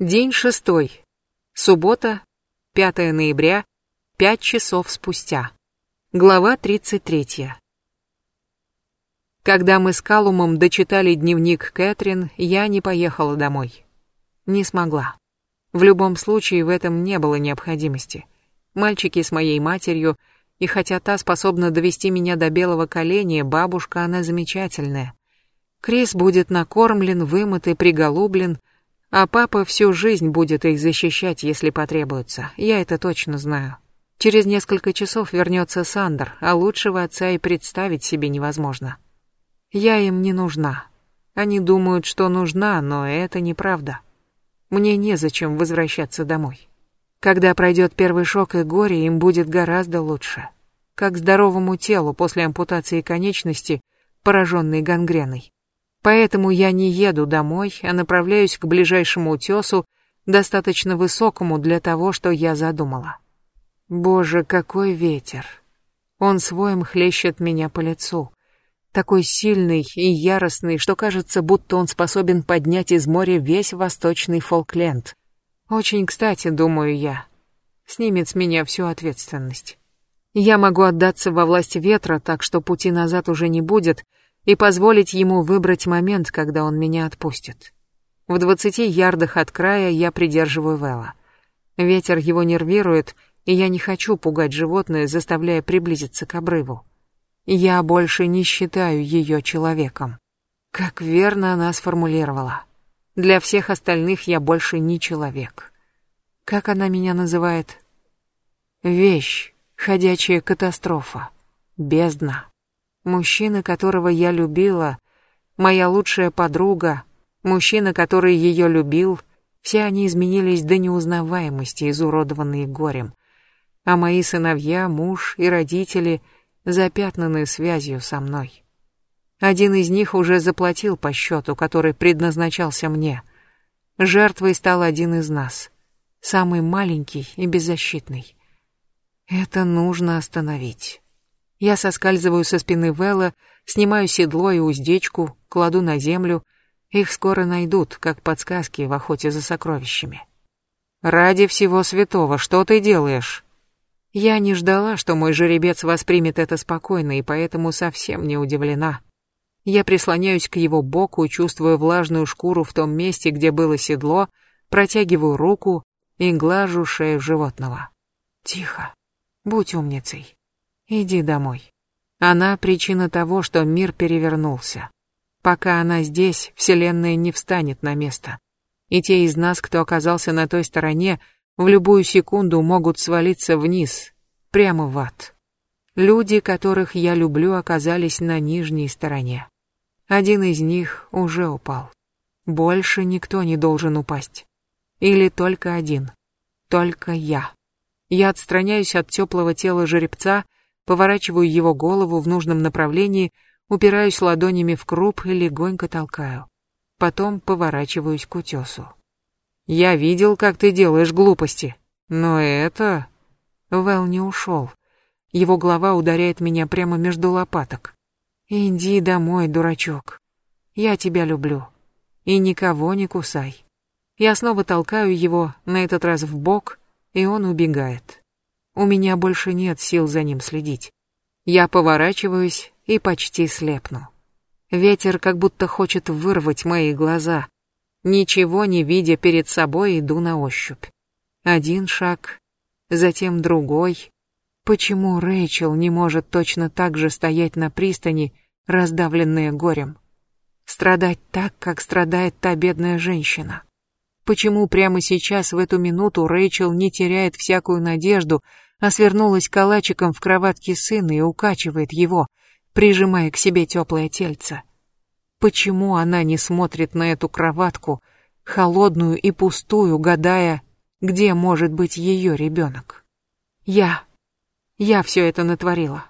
День шестой. Суббота, 5 ноября, 5 часов спустя. Глава 33. Когда мы с Калумом дочитали дневник Кэтрин, я не поехала домой. Не смогла. В любом случае в этом не было необходимости. Мальчики с моей матерью, и хотя та способна довести меня до белого коленя, бабушка она замечательная. Крис будет накормлен, вымыт и приголублен, а папа всю жизнь будет их защищать, если потребуется. Я это точно знаю. Через несколько часов вернется Сандер, а лучшего отца и представить себе невозможно. Я им не нужна. Они думают, что нужна, но это неправда. Мне незачем возвращаться домой. Когда пройдет первый шок и горе, им будет гораздо лучше. Как здоровому телу после ампутации конечности, пораженной гангреной. Поэтому я не еду домой, а направляюсь к ближайшему утесу, достаточно высокому для того, что я задумала. Боже, какой ветер! Он своим хлещет меня по лицу. Такой сильный и яростный, что кажется, будто он способен поднять из моря весь восточный Фолкленд. Очень кстати, думаю я. Снимет с меня всю ответственность. Я могу отдаться во власть ветра, так что пути назад уже не будет — и позволить ему выбрать момент, когда он меня отпустит. В двадцати ярдах от края я придерживаю Вэлла. Ветер его нервирует, и я не хочу пугать животное, заставляя приблизиться к обрыву. Я больше не считаю ее человеком. Как верно она сформулировала. Для всех остальных я больше не человек. Как она меня называет? Вещь, ходячая катастрофа, бездна. Мужчина, которого я любила, моя лучшая подруга, мужчина, который ее любил, все они изменились до неузнаваемости, изуродованные горем. А мои сыновья, муж и родители запятнаны связью со мной. Один из них уже заплатил по счету, который предназначался мне. Жертвой стал один из нас, самый маленький и беззащитный. Это нужно остановить. Я соскальзываю со спины Вэлла, снимаю седло и уздечку, кладу на землю. Их скоро найдут, как подсказки в охоте за сокровищами. «Ради всего святого, что ты делаешь?» Я не ждала, что мой жеребец воспримет это спокойно, и поэтому совсем не удивлена. Я прислоняюсь к его боку, чувствую влажную шкуру в том месте, где было седло, протягиваю руку и глажу шею животного. Тихо. Будь умницей. Иди домой. Она причина того, что мир перевернулся. Пока она здесь, Вселенная не встанет на место. И те из нас, кто оказался на той стороне, в любую секунду могут свалиться вниз, прямо в ад. Люди, которых я люблю, оказались на нижней стороне. Один из них уже упал. Больше никто не должен упасть. Или только один. Только я. Я отстраняюсь от теплого тела жеребца поворачиваю его голову в нужном направлении, упираюсь ладонями в круп и легонько толкаю. Потом поворачиваюсь к утесу. «Я видел, как ты делаешь глупости, но это...» Вэл не ушел. Его голова ударяет меня прямо между лопаток. «Иди домой, дурачок. Я тебя люблю. И никого не кусай». Я снова толкаю его, на этот раз в бок, и он убегает. У меня больше нет сил за ним следить. Я поворачиваюсь и почти слепну. Ветер как будто хочет вырвать мои глаза. Ничего не видя перед собой, иду на ощупь. Один шаг, затем другой. Почему Рэйчел не может точно так же стоять на пристани, раздавленная горем? Страдать так, как страдает та бедная женщина? Почему прямо сейчас, в эту минуту, Рэйчел не теряет всякую надежду, а свернулась калачиком в кроватке сына и укачивает его, прижимая к себе теплое тельце? Почему она не смотрит на эту кроватку, холодную и пустую, гадая, где может быть ее ребенок? Я. Я все это натворила.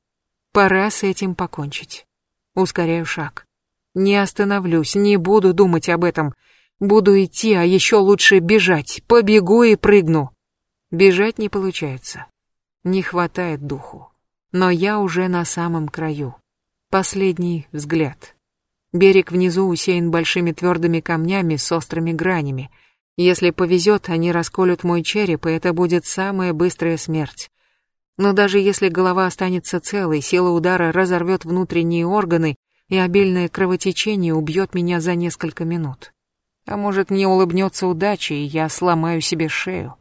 Пора с этим покончить. Ускоряю шаг. Не остановлюсь, не буду думать об этом, Буду идти, а еще лучше бежать. Побегу и прыгну. Бежать не получается. Не хватает духу. Но я уже на самом краю. Последний взгляд. Берег внизу усеян большими твердыми камнями с острыми гранями. Если повезет, они расколют мой череп, и это будет самая быстрая смерть. Но даже если голова останется целой, сила удара разорвет внутренние органы, и обильное кровотечение убьет меня за несколько минут. А может, мне улыбнется удача, и я сломаю себе шею.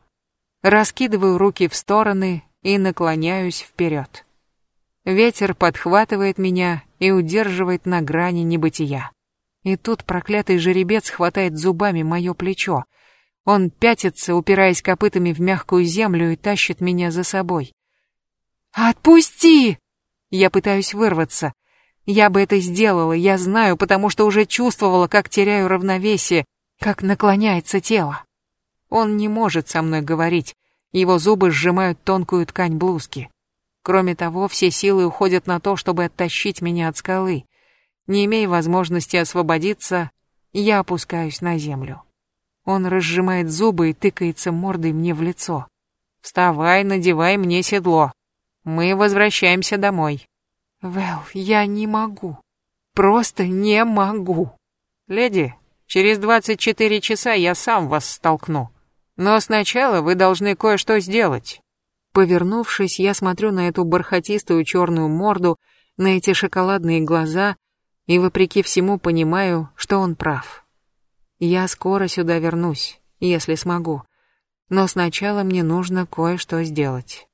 Раскидываю руки в стороны и наклоняюсь вперед. Ветер подхватывает меня и удерживает на грани небытия. И тут проклятый жеребец хватает зубами мое плечо. Он пятится, упираясь копытами в мягкую землю и тащит меня за собой. «Отпусти!» Я пытаюсь вырваться. Я бы это сделала, я знаю, потому что уже чувствовала, как теряю равновесие, как наклоняется тело. Он не может со мной говорить, его зубы сжимают тонкую ткань блузки. Кроме того, все силы уходят на то, чтобы оттащить меня от скалы. Не имея возможности освободиться, я опускаюсь на землю. Он разжимает зубы и тыкается мордой мне в лицо. «Вставай, надевай мне седло. Мы возвращаемся домой». «Вэл, я не могу. Просто не могу». «Леди, через 24 часа я сам вас столкну. Но сначала вы должны кое-что сделать». Повернувшись, я смотрю на эту бархатистую черную морду, на эти шоколадные глаза и, вопреки всему, понимаю, что он прав. Я скоро сюда вернусь, если смогу. Но сначала мне нужно кое-что сделать.